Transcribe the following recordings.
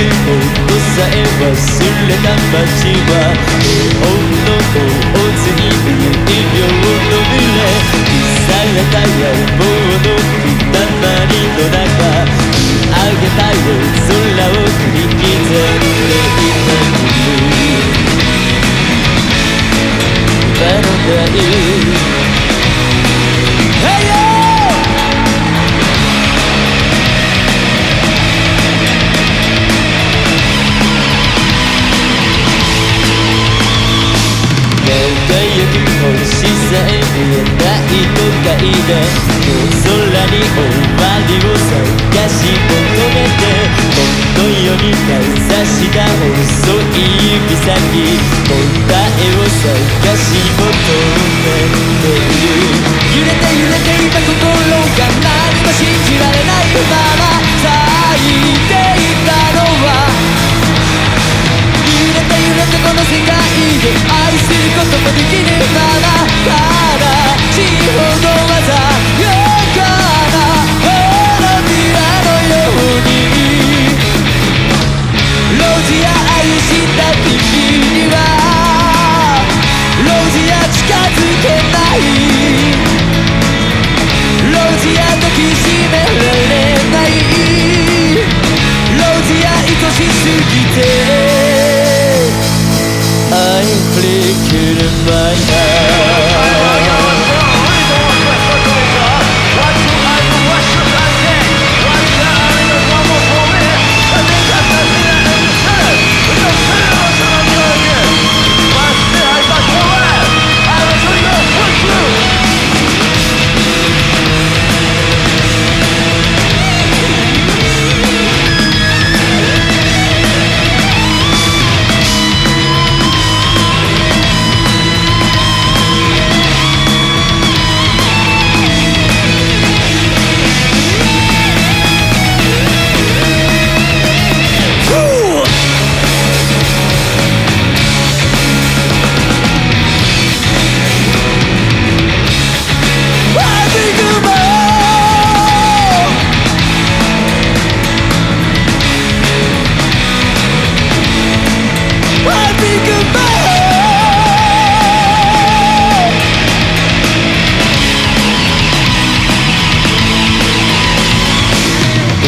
きを抑え忘れた街は女の子を随分異病の群れされた野望のいで夜空に終わりを探し求めてこの世にかざした細い指先答えを探し求めている。揺れて揺れて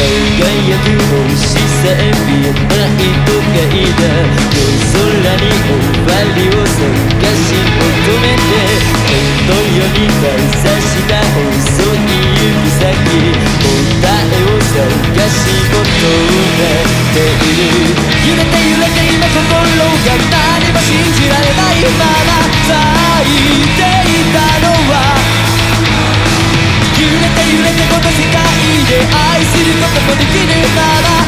輝く星さえ見えない都会で夜空に終わりを探し求めてこの世にかざした細い指先答えを探し求めている揺れて揺れて今心がこともできるなら